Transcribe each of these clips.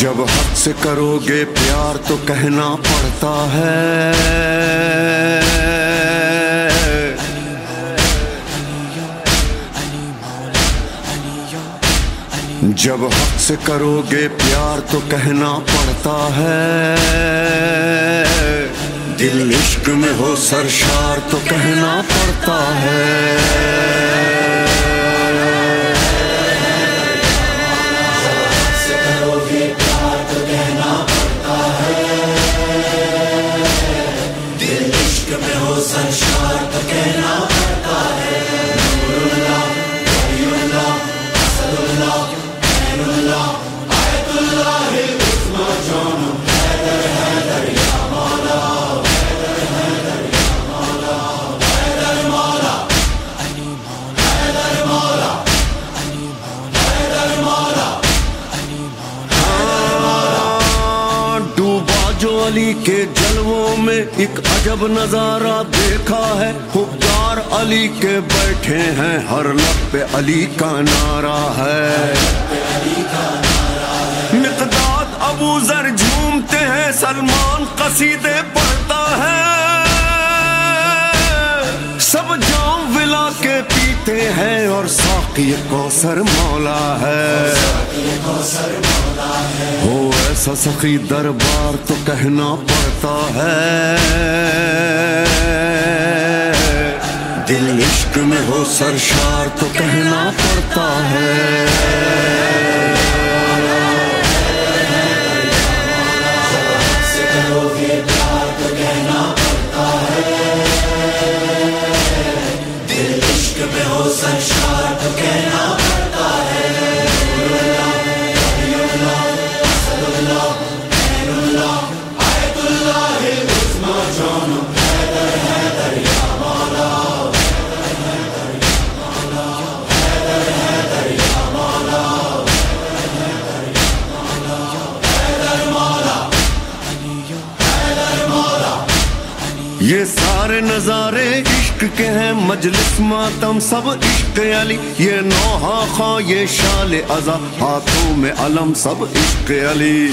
جب حق سے کرو گے پیار تو کہنا پڑتا ہے۔ جب حق سے کرو گے پیار تو کہنا پڑتا ہے۔ دل عشق میں ہو سرشار تو کہنا پڑتا ہے۔ علی کے جلووں میں ایک عجب نظارہ دیکھا ہے۔ حکار علی کے بیٹھے ہیں، ہر لب پہ علی کا نعرہ ہے۔ مقداد ابو ذر جھومتے ہیں، سلمان قصیدے پڑھتا ہے۔ سب جام ولا کے پیتے ہیں اور ساقی کو سر مولا ہے۔ ہو ایسا سخی دربار تو کہنا پڑتا ہے۔ دل عشق میں ہو سرشار تو کہنا پڑتا ہے۔ حسین تو کہنا یہ سارے نظارے عشق کے ہیں، مجلس ماتم سب عشق علی۔ یہ نوحا خواہ، یہ شال ازا ہاتھوں میں علم سب عشق علی۔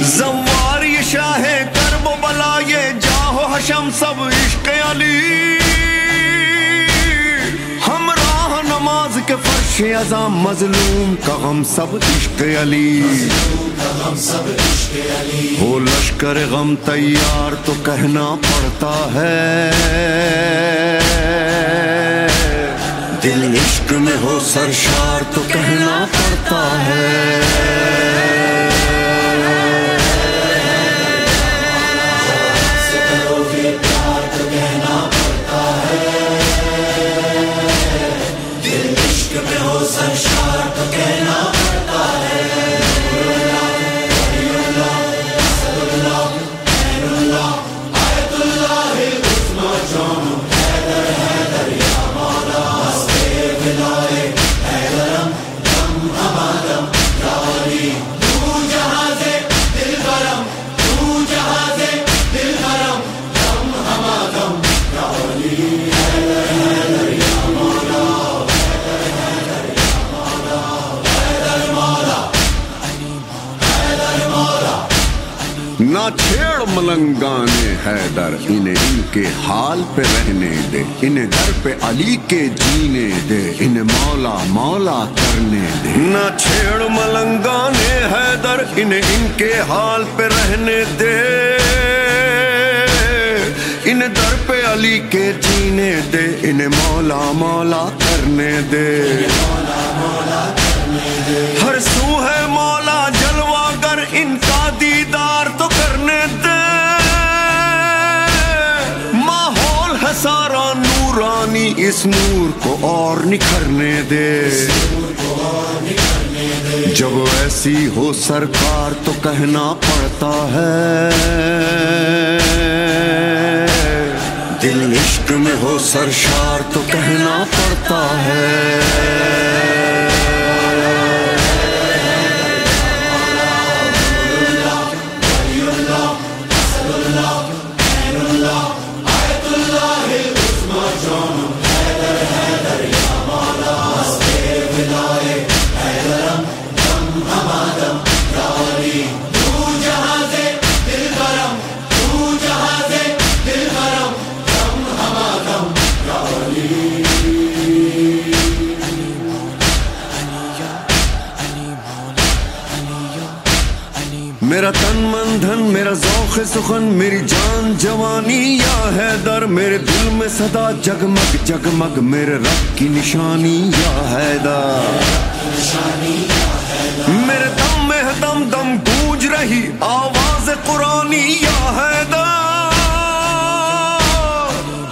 زوار یہ شاہ کرب بلا یہ جاہو حشم سب عشق علی۔ نماز کے فرش ازا مظلوم کا غم سب عشق علی۔ ہو لشکر غم تیار تو کہنا پڑتا ہے۔ دل عشق میں ہو سرشار تو کہنا پڑتا ہے۔ نہ چھیڑ ملنگانے حیدر، انہیں ان کے حال پہ رہنے دے۔ انہیں در پہ علی کے جینے دے۔ انہیں مولا مولا کرنے دے۔ نہ چھیڑ ملنگانے حیدر، انہیں ان کے حال پہ رہنے دے۔ انہیں در پہ علی کے جینے دے۔ انہیں مولا مولا کرنے دے۔ ہر سو ہے مولا جلوہ گر، ان کا دیدار اس نور کو اور نکھرنے دے۔ جب ایسی ہو سرکار تو کہنا پڑتا ہے۔ دل عشق میں ہو سرشار تو کہنا پڑتا ہے۔ سخن میری جان جوانی یا حیدر، میرے دل میں صدا جگمگ جگمگ میرے رب کی نشانی یا حیدر۔ میرے دم میں دم دم گونج رہی آواز قرآنی یا حیدر۔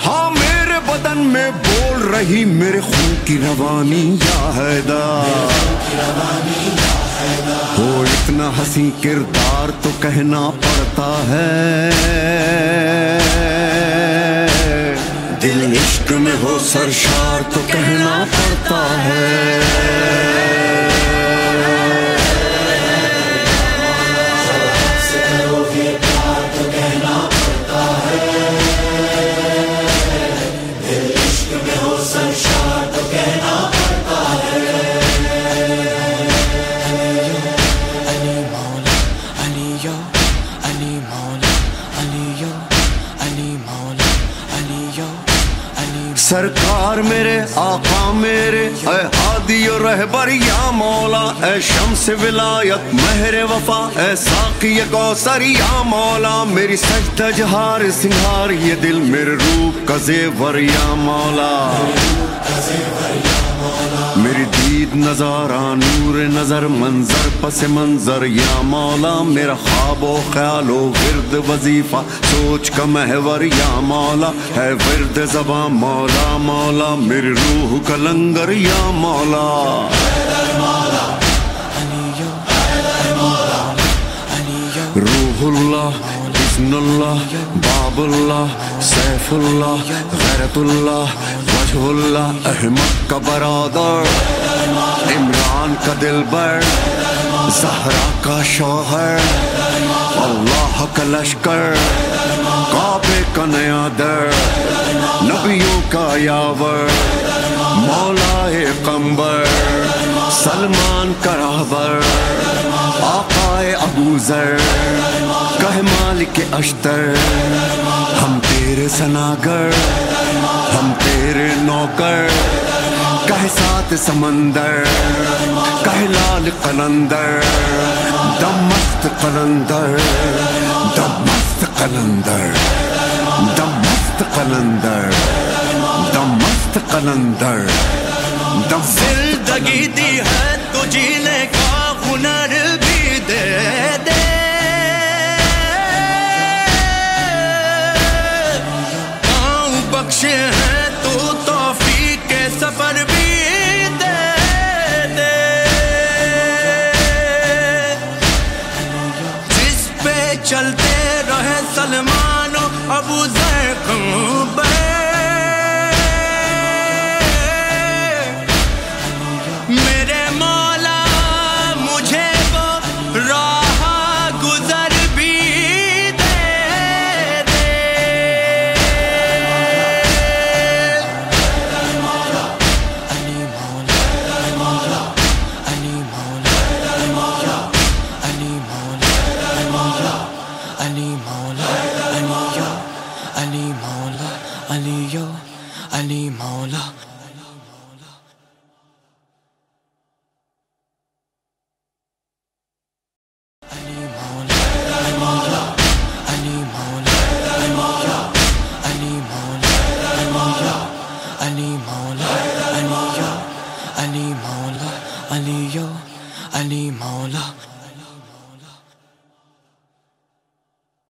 ہاں میرے بدن میں بول رہی میرے خون کی روانی یا حیدر۔ وہ اتنا ہنسی کردار تو کہنا پڑتا ہے۔ دل عشق میں ہو سرشار تو کہنا پڑتا ہے۔ سرکار میرے، آقا میرے، اے ہادی و رہبر یا مولا، اے شمس ولایت، مہر وفا، اے ساقی کوثر یا مولا، میری سجدہ جہار سنگھار یہ دل میرے روح کا زیور یا مولا۔ میری دید نظارہ، نور نظر، منظر، پس منظر، یا مولا، میرا خواب و خیال و ورد وظیفہ، سوچ کا محور، یا مولا، ہے ورد زباں مولا مولا، میری روح کا لنگر، یا مولا۔ روح اللہ بسم اللہ، باب اللہ، سیف اللہ، غیرت اللہ وجہ اللہ احمد کا برادر عمران کا دل بر زہرا کا شوہر اللہ کا لشکر کعبے کا نیا در نبیوں کا یاور مولا قمبر سلمان کا راہبر آقائے ابو ذر کہ مالک اشتر ہم تیرے سناگر ہم تیرے نوکر کہ سات سمندر کہ لال قلندر، دم مست قلندر، دم مست قلندر، دم مست قلندر، دم مست قلندر، دم زندگی دی ہے تو جینے کا ہنر بھی دے دے۔ خوش ہے، تو توفیق کے سفر بھی دے دے۔ جس پہ چلتے رہے سلمان و ابو ذر بے